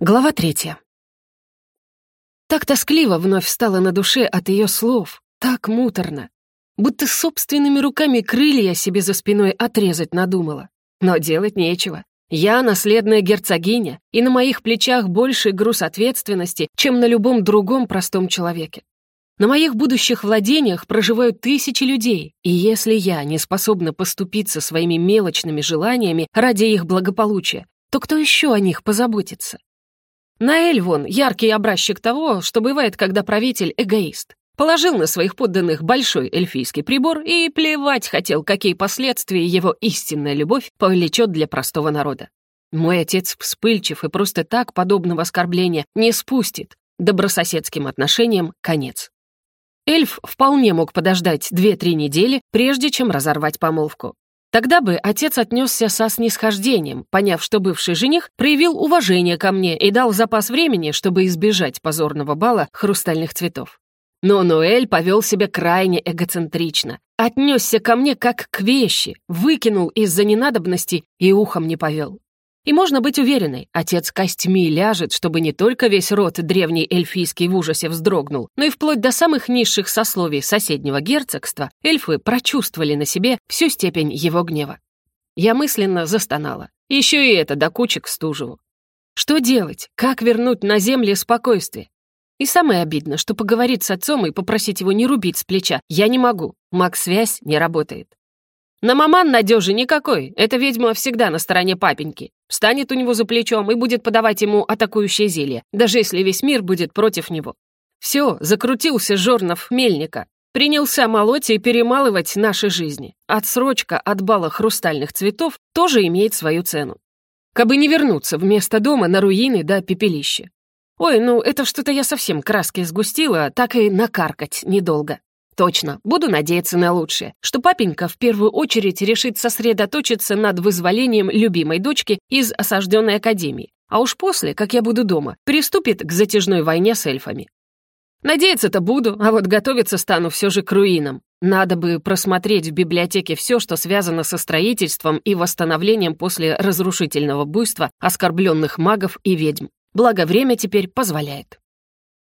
Глава третья. Так тоскливо вновь стало на душе от ее слов, так муторно. Будто собственными руками крылья себе за спиной отрезать надумала. Но делать нечего. Я наследная герцогиня, и на моих плечах больше груз ответственности, чем на любом другом простом человеке. На моих будущих владениях проживают тысячи людей, и если я не способна поступиться своими мелочными желаниями ради их благополучия, то кто еще о них позаботится? Наэль вон яркий образчик того, что бывает, когда правитель эгоист. Положил на своих подданных большой эльфийский прибор и плевать хотел, какие последствия его истинная любовь повлечет для простого народа. Мой отец вспыльчив и просто так подобного оскорбления не спустит. Добрососедским отношениям конец. Эльф вполне мог подождать 2-3 недели, прежде чем разорвать помолвку. Тогда бы отец отнесся со снисхождением, поняв, что бывший жених проявил уважение ко мне и дал запас времени, чтобы избежать позорного бала хрустальных цветов. Но Ноэль повел себя крайне эгоцентрично, отнесся ко мне как к вещи, выкинул из-за ненадобности и ухом не повел. И можно быть уверенной, отец костьми ляжет, чтобы не только весь род древний эльфийский в ужасе вздрогнул, но и вплоть до самых низших сословий соседнего герцогства эльфы прочувствовали на себе всю степень его гнева. Я мысленно застонала. Еще и это до кучек Стужеву. Что делать? Как вернуть на земле спокойствие? И самое обидное, что поговорить с отцом и попросить его не рубить с плеча я не могу. Маг-связь не работает. На маман надежи никакой, эта ведьма всегда на стороне папеньки. Встанет у него за плечом и будет подавать ему атакующее зелье, даже если весь мир будет против него. Все, закрутился Жорнов мельника. Принялся молоть и перемалывать наши жизни. Отсрочка от бала хрустальных цветов тоже имеет свою цену. Кабы не вернуться вместо дома на руины да пепелище. Ой, ну это что-то я совсем краски сгустила, так и накаркать недолго. Точно, буду надеяться на лучшее, что папенька в первую очередь решит сосредоточиться над вызволением любимой дочки из осажденной академии, а уж после, как я буду дома, приступит к затяжной войне с эльфами. Надеяться-то буду, а вот готовиться стану все же к руинам. Надо бы просмотреть в библиотеке все, что связано со строительством и восстановлением после разрушительного буйства оскорбленных магов и ведьм. Благо, время теперь позволяет.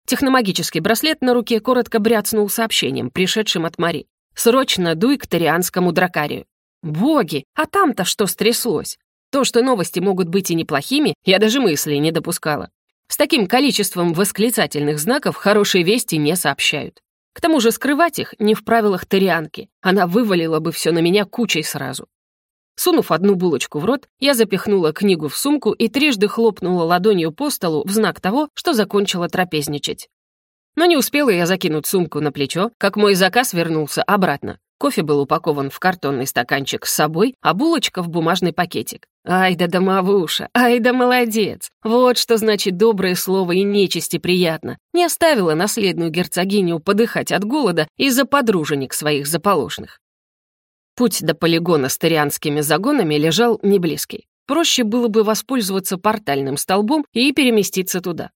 Техномагический браслет на руке коротко бряцнул сообщением, пришедшим от Мари. «Срочно дуй к Торианскому дракарию». «Боги, а там-то что стряслось?» То, что новости могут быть и неплохими, я даже мысли не допускала. С таким количеством восклицательных знаков хорошие вести не сообщают. К тому же скрывать их не в правилах Торианки. Она вывалила бы все на меня кучей сразу. Сунув одну булочку в рот, я запихнула книгу в сумку и трижды хлопнула ладонью по столу в знак того, что закончила трапезничать. Но не успела я закинуть сумку на плечо, как мой заказ вернулся обратно. Кофе был упакован в картонный стаканчик с собой, а булочка в бумажный пакетик. Ай да домовуша, ай да молодец. Вот что значит доброе слово и нечисти приятно. Не оставила наследную герцогиню подыхать от голода из-за подруженик своих заполошных. Путь до полигона с тарианскими загонами лежал неблизкий. Проще было бы воспользоваться портальным столбом и переместиться туда.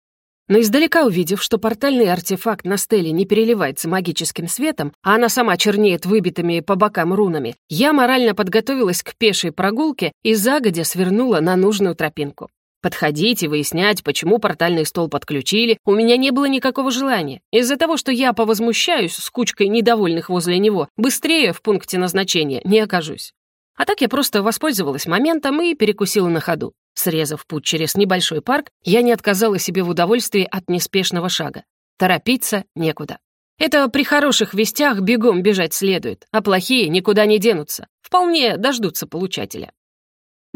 Но издалека увидев, что портальный артефакт на стеле не переливается магическим светом, а она сама чернеет выбитыми по бокам рунами, я морально подготовилась к пешей прогулке и загодя свернула на нужную тропинку. Подходить и выяснять, почему портальный стол подключили, у меня не было никакого желания. Из-за того, что я повозмущаюсь с кучкой недовольных возле него, быстрее в пункте назначения не окажусь. А так я просто воспользовалась моментом и перекусила на ходу. Срезав путь через небольшой парк, я не отказала себе в удовольствии от неспешного шага. Торопиться некуда. Это при хороших вестях бегом бежать следует, а плохие никуда не денутся. Вполне дождутся получателя.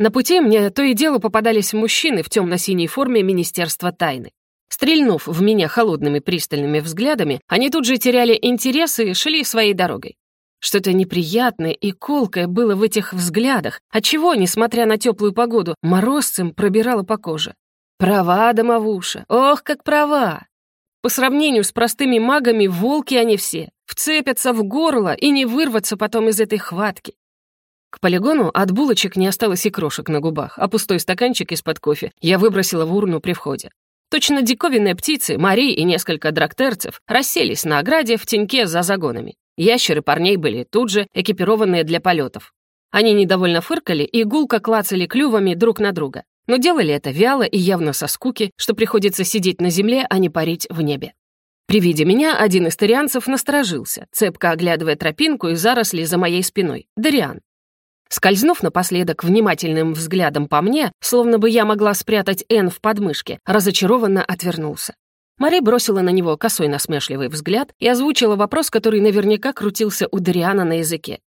На пути мне то и дело попадались мужчины в темно-синей форме Министерства тайны. Стрельнув в меня холодными пристальными взглядами, они тут же теряли интерес и шли своей дорогой. Что-то неприятное и колкое было в этих взглядах, отчего, несмотря на теплую погоду, морозцем пробирало по коже. Права, домовуша, ох, как права! По сравнению с простыми магами, волки они все, вцепятся в горло и не вырваться потом из этой хватки. К полигону от булочек не осталось и крошек на губах, а пустой стаканчик из-под кофе я выбросила в урну при входе. Точно диковинные птицы, Мари и несколько драктерцев расселись на ограде в теньке за загонами. Ящеры парней были тут же экипированные для полетов. Они недовольно фыркали и гулко клацали клювами друг на друга. но делали это вяло и явно со скуки, что приходится сидеть на земле, а не парить в небе. При виде меня один из тарианцев насторожился, цепко оглядывая тропинку и заросли за моей спиной. Дариан. Скользнув напоследок внимательным взглядом по мне, словно бы я могла спрятать Н в подмышке, разочарованно отвернулся. Мари бросила на него косой насмешливый взгляд и озвучила вопрос, который наверняка крутился у Дариана на языке.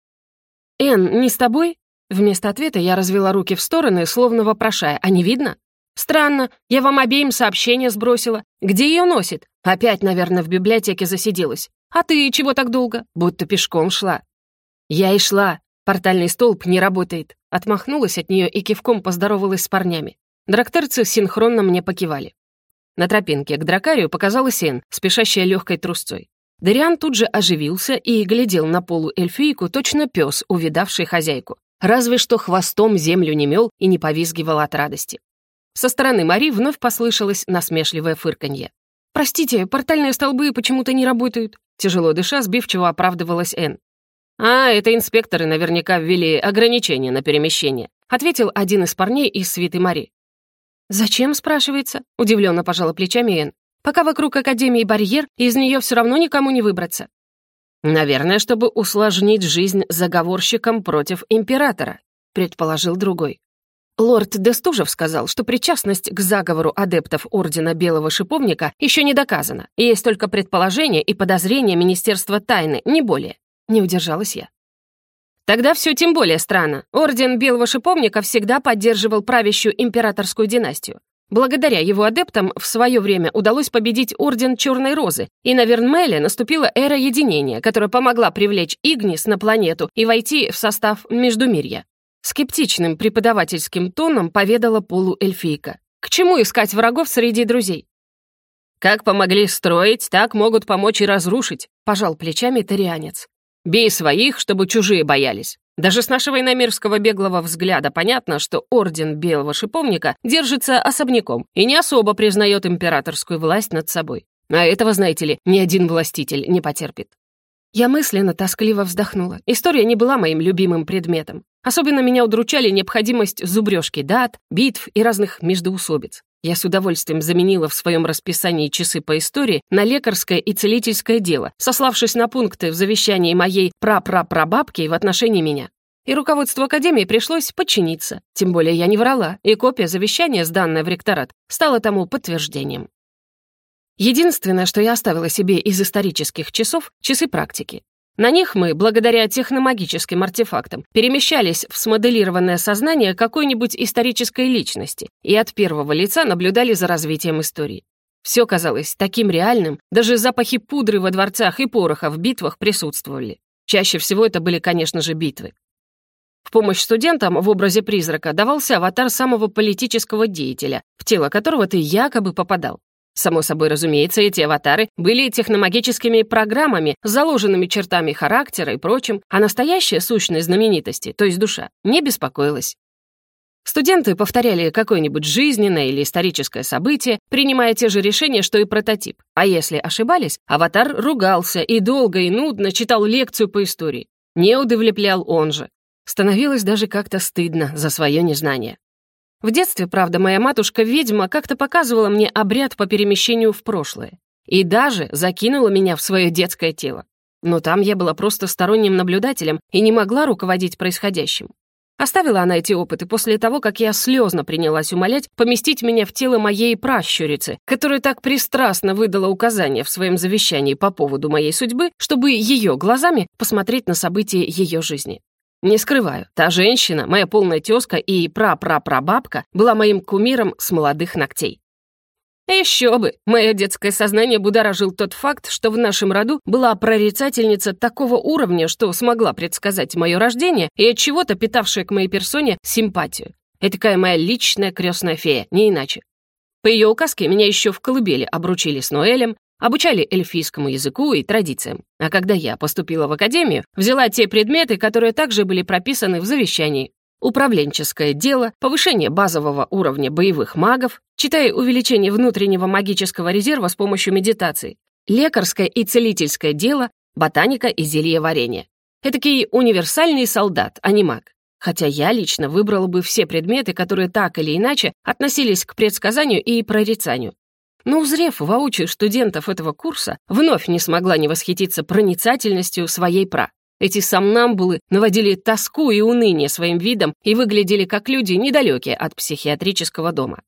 «Эн, не с тобой?» Вместо ответа я развела руки в стороны, словно вопрошая, «А не видно?» «Странно, я вам обеим сообщение сбросила. Где ее носит? Опять, наверное, в библиотеке засиделась. А ты чего так долго? Будто пешком шла». «Я и шла. Портальный столб не работает». Отмахнулась от нее и кивком поздоровалась с парнями. Драктерцы синхронно мне покивали. На тропинке к дракарию показалась Эн, спешащая легкой трусцой. Дариан тут же оживился и глядел на полу эльфийку точно пес, увидавший хозяйку. Разве что хвостом землю не мел и не повизгивал от радости. Со стороны Мари вновь послышалось насмешливое фырканье. «Простите, портальные столбы почему-то не работают», тяжело дыша, сбивчиво оправдывалась Энн. «А, это инспекторы наверняка ввели ограничения на перемещение», ответил один из парней из свиты Мари. «Зачем?» — спрашивается, удивленно пожала плечами Энн. «Пока вокруг Академии барьер, из нее все равно никому не выбраться». «Наверное, чтобы усложнить жизнь заговорщикам против императора», предположил другой. Лорд Дестужев сказал, что причастность к заговору адептов Ордена Белого Шиповника еще не доказана. Есть только предположения и подозрения Министерства тайны, не более. Не удержалась я. Тогда все тем более странно. Орден Белого Шиповника всегда поддерживал правящую императорскую династию. Благодаря его адептам в свое время удалось победить Орден Черной Розы, и на Вернмеле наступила эра единения, которая помогла привлечь Игнис на планету и войти в состав Междумирья. Скептичным преподавательским тоном поведала полуэльфийка. К чему искать врагов среди друзей? «Как помогли строить, так могут помочь и разрушить», — пожал плечами тарианец. «Бей своих, чтобы чужие боялись. Даже с нашего иномирского беглого взгляда понятно, что Орден Белого Шиповника держится особняком и не особо признает императорскую власть над собой. А этого, знаете ли, ни один властитель не потерпит. Я мысленно тоскливо вздохнула. История не была моим любимым предметом. Особенно меня удручали необходимость зубрежки дат, битв и разных междоусобиц. Я с удовольствием заменила в своем расписании часы по истории на лекарское и целительское дело, сославшись на пункты в завещании моей прапрапрабабки в отношении меня. И руководству Академии пришлось подчиниться. Тем более я не врала, и копия завещания, сданная в ректорат, стала тому подтверждением. Единственное, что я оставила себе из исторических часов — часы практики. На них мы, благодаря техномагическим артефактам, перемещались в смоделированное сознание какой-нибудь исторической личности и от первого лица наблюдали за развитием истории. Все казалось таким реальным, даже запахи пудры во дворцах и пороха в битвах присутствовали. Чаще всего это были, конечно же, битвы. В помощь студентам в образе призрака давался аватар самого политического деятеля, в тело которого ты якобы попадал. Само собой разумеется, эти аватары были техномагическими программами, заложенными чертами характера и прочим, а настоящая сущность знаменитости, то есть душа, не беспокоилась. Студенты повторяли какое-нибудь жизненное или историческое событие, принимая те же решения, что и прототип. А если ошибались, аватар ругался и долго и нудно читал лекцию по истории. Не удовлетворял он же. Становилось даже как-то стыдно за свое незнание. В детстве, правда, моя матушка-ведьма как-то показывала мне обряд по перемещению в прошлое. И даже закинула меня в свое детское тело. Но там я была просто сторонним наблюдателем и не могла руководить происходящим. Оставила она эти опыты после того, как я слезно принялась умолять поместить меня в тело моей пращурицы, которая так пристрастно выдала указания в своем завещании по поводу моей судьбы, чтобы ее глазами посмотреть на события ее жизни. Не скрываю, та женщина, моя полная тезка и пра-пра-прабабка, была моим кумиром с молодых ногтей. Еще бы! Мое детское сознание будоражил тот факт, что в нашем роду была прорицательница такого уровня, что смогла предсказать мое рождение и от чего-то питавшая к моей персоне симпатию. Этакая моя личная крестная фея, не иначе. По ее указке меня еще в колыбели обручили с Ноэлем, обучали эльфийскому языку и традициям. А когда я поступила в академию, взяла те предметы, которые также были прописаны в завещании. Управленческое дело, повышение базового уровня боевых магов, читая увеличение внутреннего магического резерва с помощью медитации, лекарское и целительское дело, ботаника и зельеварение. Этакий универсальный солдат, а не маг. хотя я лично выбрала бы все предметы, которые так или иначе относились к предсказанию и прорицанию. Но узрев воочию студентов этого курса, вновь не смогла не восхититься проницательностью своей пра. Эти сомнамбулы наводили тоску и уныние своим видом и выглядели как люди, недалекие от психиатрического дома.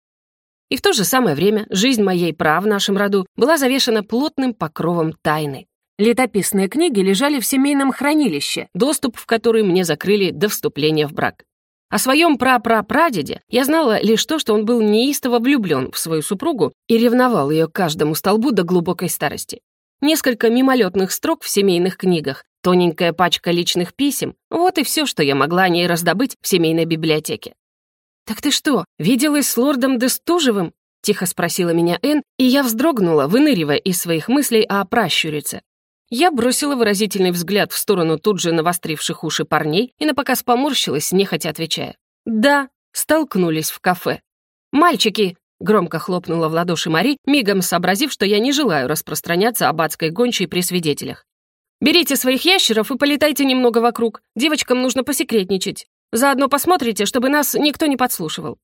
И в то же самое время жизнь моей пра в нашем роду была завешена плотным покровом тайны. Летописные книги лежали в семейном хранилище, доступ в который мне закрыли до вступления в брак. О своем прапрапрадеде я знала лишь то, что он был неистово влюблен в свою супругу и ревновал ее каждому столбу до глубокой старости. Несколько мимолетных строк в семейных книгах, тоненькая пачка личных писем — вот и все, что я могла о ней раздобыть в семейной библиотеке. «Так ты что, виделась с лордом Дестужевым?» — тихо спросила меня Энн, и я вздрогнула, выныривая из своих мыслей о пращурице. Я бросила выразительный взгляд в сторону тут же навостривших уши парней и напоказ поморщилась, нехотя отвечая. «Да, столкнулись в кафе». «Мальчики!» — громко хлопнула в ладоши Мари, мигом сообразив, что я не желаю распространяться об адской гончей при свидетелях. «Берите своих ящеров и полетайте немного вокруг. Девочкам нужно посекретничать. Заодно посмотрите, чтобы нас никто не подслушивал».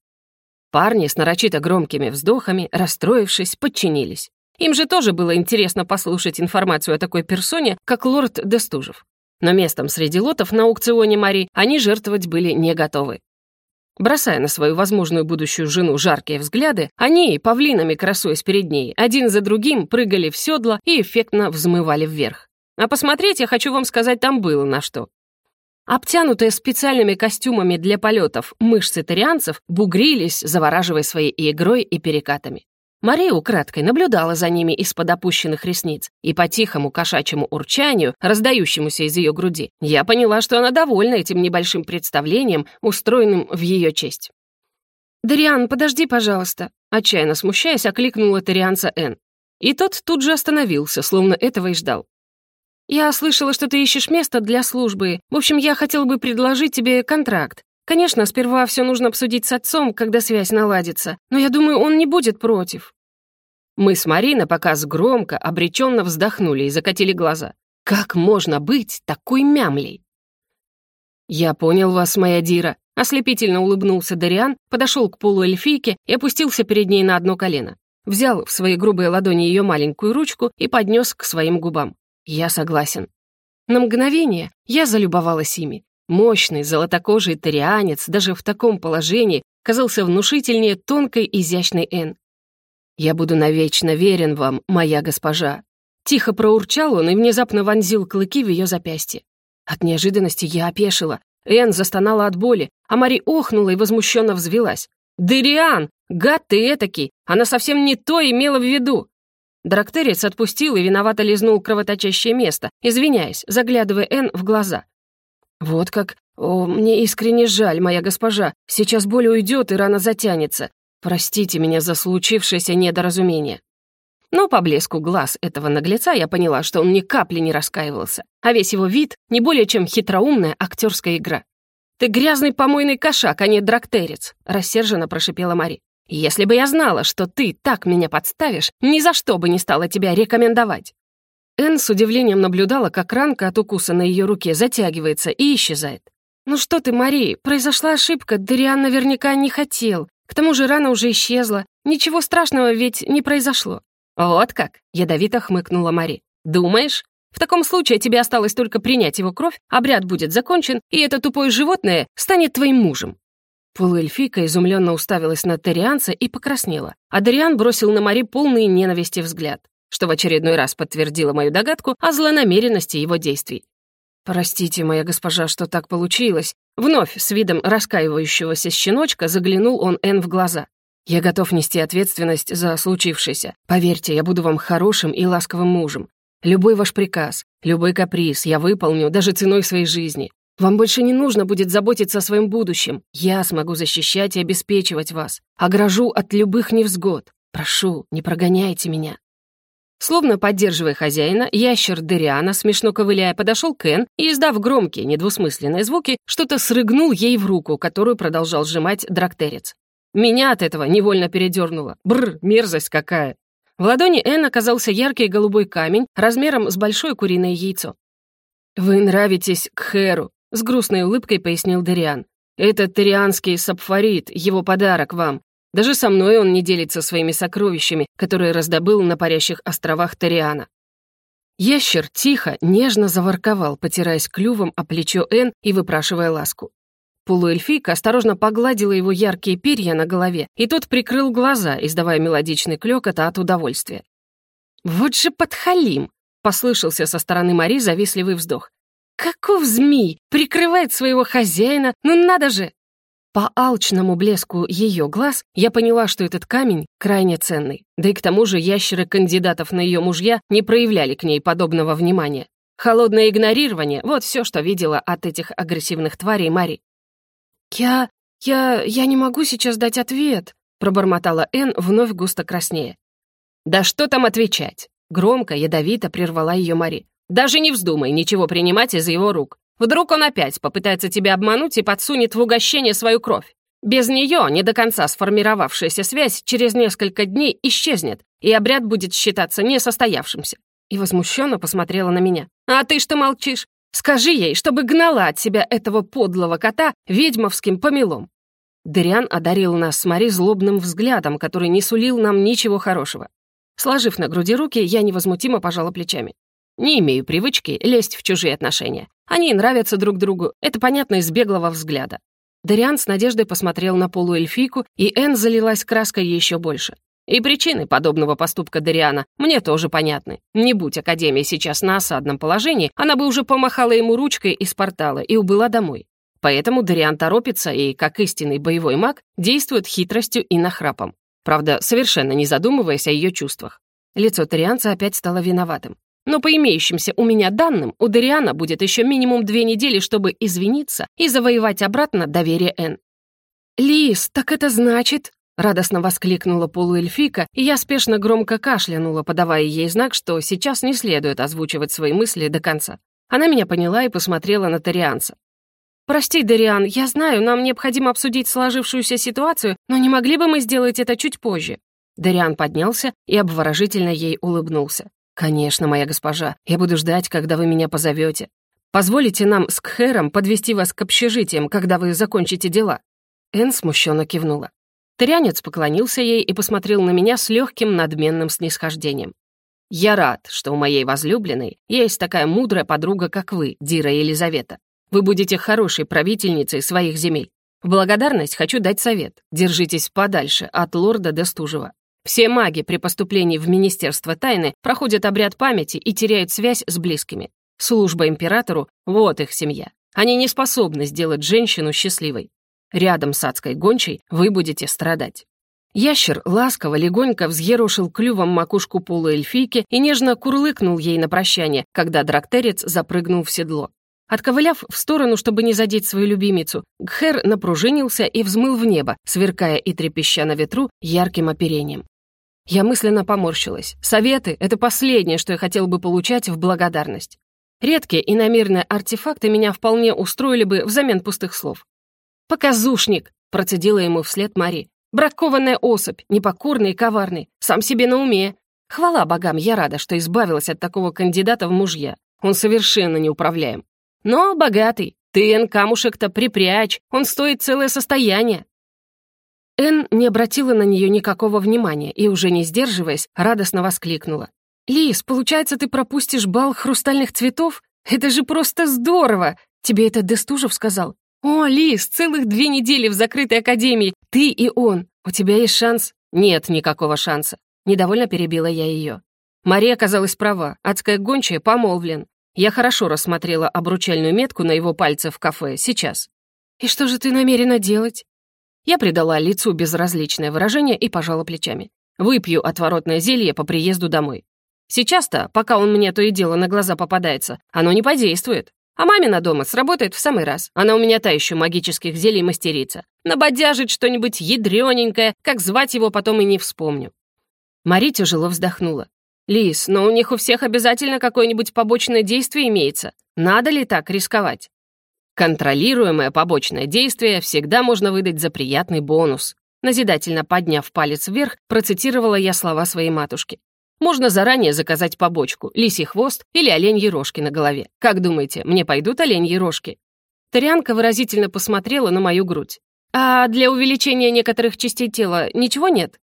Парни с нарочито громкими вздохами, расстроившись, подчинились. Им же тоже было интересно послушать информацию о такой персоне, как лорд Дестужев. Но местом среди лотов на аукционе Мари они жертвовать были не готовы. Бросая на свою возможную будущую жену жаркие взгляды, они, павлинами красуясь перед ней, один за другим прыгали в седло и эффектно взмывали вверх. А посмотреть, я хочу вам сказать, там было на что. Обтянутые специальными костюмами для полетов мышцы тарианцев бугрились, завораживая своей игрой и перекатами. Мария украдкой наблюдала за ними из-под опущенных ресниц, и по тихому кошачьему урчанию, раздающемуся из ее груди, я поняла, что она довольна этим небольшим представлением, устроенным в ее честь. «Дариан, подожди, пожалуйста», отчаянно смущаясь, окликнула Тарианца Н. И тот тут же остановился, словно этого и ждал. «Я слышала, что ты ищешь место для службы. В общем, я хотела бы предложить тебе контракт. Конечно, сперва все нужно обсудить с отцом, когда связь наладится, но я думаю, он не будет против». Мы с Мариной пока громко, обреченно вздохнули и закатили глаза. «Как можно быть такой мямлей?» «Я понял вас, моя Дира», — ослепительно улыбнулся Дариан, подошел к полуэльфийке и опустился перед ней на одно колено. Взял в свои грубые ладони ее маленькую ручку и поднес к своим губам. «Я согласен». На мгновение я залюбовалась ими. Мощный, золотокожий тарианец даже в таком положении казался внушительнее тонкой, изящной Н. «Я буду навечно верен вам, моя госпожа». Тихо проурчал он и внезапно вонзил клыки в ее запястье. От неожиданности я опешила. Эн застонала от боли, а Мари охнула и возмущенно взвелась. «Дериан! Гад ты этакий! Она совсем не то имела в виду!» Драктерец отпустил и виновато лизнул кровоточащее место, извиняясь, заглядывая Эн в глаза. «Вот как? О, мне искренне жаль, моя госпожа. Сейчас боль уйдет и рана затянется. Простите меня за случившееся недоразумение». Но по блеску глаз этого наглеца я поняла, что он ни капли не раскаивался, а весь его вид не более чем хитроумная актерская игра. «Ты грязный помойный кошак, а не драктерец», — рассерженно прошипела Мари. «Если бы я знала, что ты так меня подставишь, ни за что бы не стала тебя рекомендовать». Энн с удивлением наблюдала, как ранка от укуса на ее руке затягивается и исчезает. «Ну что ты, Мари, произошла ошибка, Дариан наверняка не хотел. К тому же рана уже исчезла. Ничего страшного ведь не произошло». «Вот как!» — ядовито хмыкнула Мари. «Думаешь? В таком случае тебе осталось только принять его кровь, обряд будет закончен, и это тупое животное станет твоим мужем». Полуэльфийка изумленно уставилась на Тарианца и покраснела, а Дариан бросил на Мари полный ненависти взгляд что в очередной раз подтвердило мою догадку о злонамеренности его действий. «Простите, моя госпожа, что так получилось». Вновь с видом раскаивающегося щеночка заглянул он Эн в глаза. «Я готов нести ответственность за случившееся. Поверьте, я буду вам хорошим и ласковым мужем. Любой ваш приказ, любой каприз я выполню даже ценой своей жизни. Вам больше не нужно будет заботиться о своем будущем. Я смогу защищать и обеспечивать вас. Огражу от любых невзгод. Прошу, не прогоняйте меня». Словно поддерживая хозяина, ящер Дериана, смешно ковыляя, подошел к Энн и, издав громкие, недвусмысленные звуки, что-то срыгнул ей в руку, которую продолжал сжимать драктерец. Меня от этого невольно передернуло. Бррр, мерзость какая! В ладони Энн оказался яркий голубой камень размером с большое куриное яйцо. «Вы нравитесь к Хэру», — с грустной улыбкой пояснил Дериан. Это тарианский сапфорит, его подарок вам. Даже со мной он не делится своими сокровищами, которые раздобыл на парящих островах Тариана. Ящер тихо, нежно заворковал, потираясь клювом о плечо Эн и выпрашивая ласку. Полуэльфийка осторожно погладила его яркие перья на голове, и тот прикрыл глаза, издавая мелодичный клёкот от удовольствия. «Вот же подхалим!» — послышался со стороны Мари завистливый вздох. «Каков змей! Прикрывает своего хозяина! Ну надо же!» По алчному блеску ее глаз я поняла, что этот камень крайне ценный. Да и к тому же ящеры кандидатов на ее мужья не проявляли к ней подобного внимания. Холодное игнорирование — вот все, что видела от этих агрессивных тварей Мари. «Я... я... я не могу сейчас дать ответ», — пробормотала Энн, вновь густо краснее. «Да что там отвечать?» — громко, ядовито прервала ее Мари. «Даже не вздумай ничего принимать из его рук. Вдруг он опять попытается тебя обмануть и подсунет в угощение свою кровь. Без нее не до конца сформировавшаяся связь через несколько дней исчезнет, и обряд будет считаться несостоявшимся». И возмущенно посмотрела на меня. «А ты что молчишь? Скажи ей, чтобы гнала от себя этого подлого кота ведьмовским помелом». Дыриан одарил нас с Мари злобным взглядом, который не сулил нам ничего хорошего. Сложив на груди руки, я невозмутимо пожала плечами. Не имею привычки лезть в чужие отношения. Они нравятся друг другу, это понятно из беглого взгляда. Дариан с надеждой посмотрел на полуэльфийку, и Энн залилась краской еще больше. И причины подобного поступка Дариана мне тоже понятны. Не будь Академия сейчас на осадном положении, она бы уже помахала ему ручкой из портала и убыла домой. Поэтому Дариан торопится и, как истинный боевой маг, действует хитростью и нахрапом. Правда, совершенно не задумываясь о ее чувствах. Лицо Тарианца опять стало виноватым. Но по имеющимся у меня данным, у Дариана будет еще минимум две недели, чтобы извиниться и завоевать обратно доверие Н. «Лис, так это значит...» Радостно воскликнула полуэльфийка, и я спешно громко кашлянула, подавая ей знак, что сейчас не следует озвучивать свои мысли до конца. Она меня поняла и посмотрела на Тарианца. «Прости, Дариан, я знаю, нам необходимо обсудить сложившуюся ситуацию, но не могли бы мы сделать это чуть позже?» Дариан поднялся и обворожительно ей улыбнулся. «Конечно, моя госпожа, я буду ждать, когда вы меня позовете. Позволите нам с Кхером подвести вас к общежитиям, когда вы закончите дела?» Эн смущенно кивнула. Тырянец поклонился ей и посмотрел на меня с легким надменным снисхождением. «Я рад, что у моей возлюбленной есть такая мудрая подруга, как вы, Дира Елизавета. Вы будете хорошей правительницей своих земель. В благодарность хочу дать совет. Держитесь подальше от лорда Дестужева. Все маги при поступлении в Министерство тайны проходят обряд памяти и теряют связь с близкими. Служба императору — вот их семья. Они не способны сделать женщину счастливой. Рядом с адской гончей вы будете страдать». Ящер ласково, легонько взъерошил клювом макушку полуэльфийки и нежно курлыкнул ей на прощание, когда драктерец запрыгнул в седло. Отковыляв в сторону, чтобы не задеть свою любимицу, Гхер напружинился и взмыл в небо, сверкая и трепеща на ветру ярким оперением. Я мысленно поморщилась. Советы — это последнее, что я хотел бы получать в благодарность. Редкие и намеренные артефакты меня вполне устроили бы взамен пустых слов. «Показушник!» — процедила ему вслед Мари. «Бракованная особь, непокорный и коварный, сам себе на уме. Хвала богам, я рада, что избавилась от такого кандидата в мужья. Он совершенно неуправляем. Но богатый. Ты, Эн, камушек-то припрячь, он стоит целое состояние». Эн не обратила на нее никакого внимания и, уже не сдерживаясь, радостно воскликнула. «Лис, получается, ты пропустишь бал хрустальных цветов? Это же просто здорово! Тебе это Дестужев сказал? «О, Лис, целых две недели в закрытой академии! Ты и он! У тебя есть шанс?» «Нет никакого шанса!» Недовольно перебила я ее. Мария оказалась права, адская гончая помолвлен. Я хорошо рассмотрела обручальную метку на его пальце в кафе сейчас. «И что же ты намерена делать?» Я придала лицу безразличное выражение и пожала плечами. «Выпью отворотное зелье по приезду домой. Сейчас-то, пока он мне то и дело на глаза попадается, оно не подействует. А мамина дома сработает в самый раз. Она у меня та еще магических зелий мастерица. Набодяжит что-нибудь ядрёненькое, как звать его потом и не вспомню». Мари тяжело вздохнула. «Лис, но у них у всех обязательно какое-нибудь побочное действие имеется. Надо ли так рисковать?» «Контролируемое побочное действие всегда можно выдать за приятный бонус», назидательно подняв палец вверх, процитировала я слова своей матушки. Можно заранее заказать побочку, лисий хвост или оленьи рожки на голове. Как думаете, мне пойдут оленьи рожки? Тарианка выразительно посмотрела на мою грудь. «А для увеличения некоторых частей тела ничего нет?»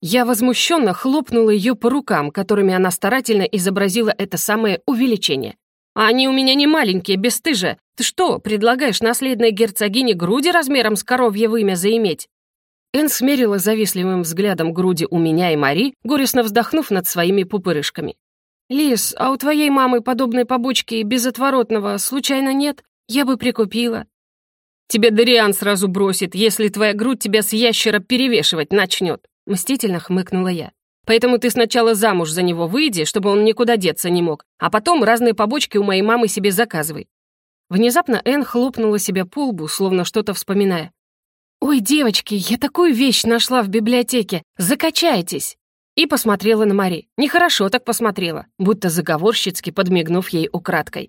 Я возмущенно хлопнула ее по рукам, которыми она старательно изобразила это самое увеличение. «А они у меня не маленькие, бесстыжие. Ты что, предлагаешь наследной герцогине груди размером с коровье вымя заиметь?» Эн смерила завистливым взглядом груди у меня и Мари, горестно вздохнув над своими пупырышками. «Лис, а у твоей мамы подобной побочки безотворотного случайно нет? Я бы прикупила». «Тебе Дариан сразу бросит, если твоя грудь тебя с ящера перевешивать начнет», мстительно хмыкнула я. «Поэтому ты сначала замуж за него выйди, чтобы он никуда деться не мог, а потом разные побочки у моей мамы себе заказывай». Внезапно Энн хлопнула себя по лбу, словно что-то вспоминая. «Ой, девочки, я такую вещь нашла в библиотеке! Закачайтесь!» И посмотрела на Мари. Нехорошо так посмотрела, будто заговорщицки подмигнув ей украдкой.